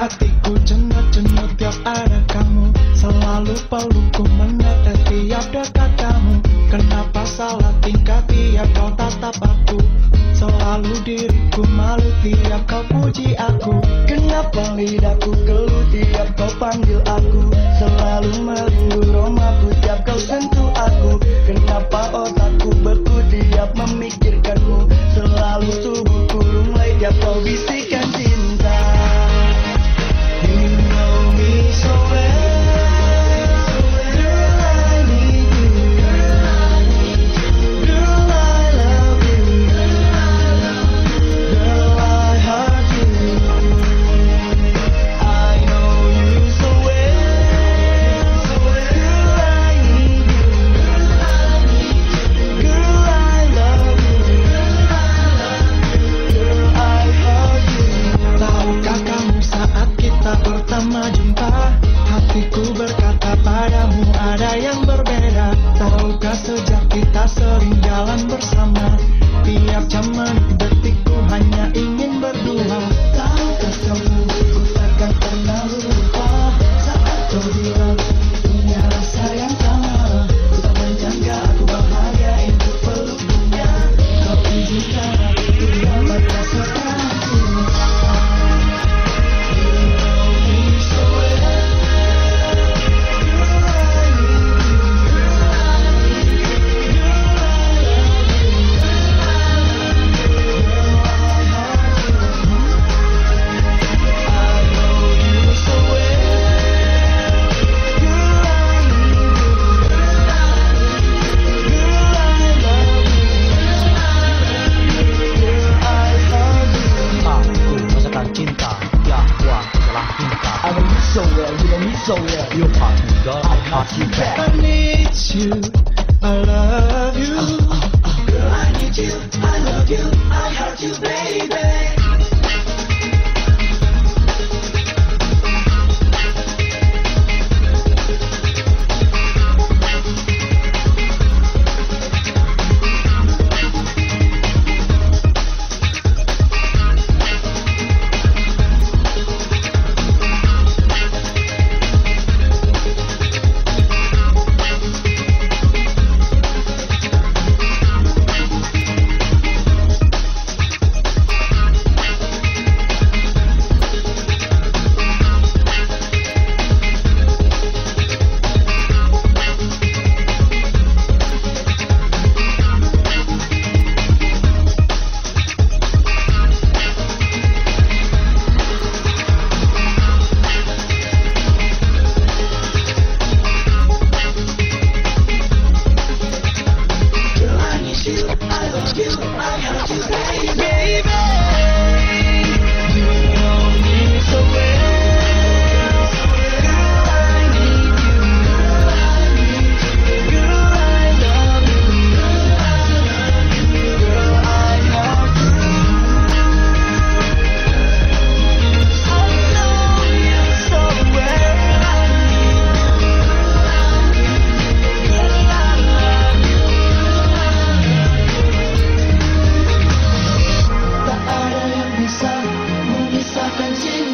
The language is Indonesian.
hatiku jenuh-jenuh tiap ada kamu Selalu pelukku menetes tiap dekat kamu Kenapa salah tingkah tiap kau tatap aku? Selalu diriku malu tiap kau puji aku. Kenapa lidahku gelap? yang berbeda. Tahukah sejak kita sering jalan bersama? Tiap jam berbeda so well, you know me so well. You're part of God, I got you back. I need you, I love you. imagine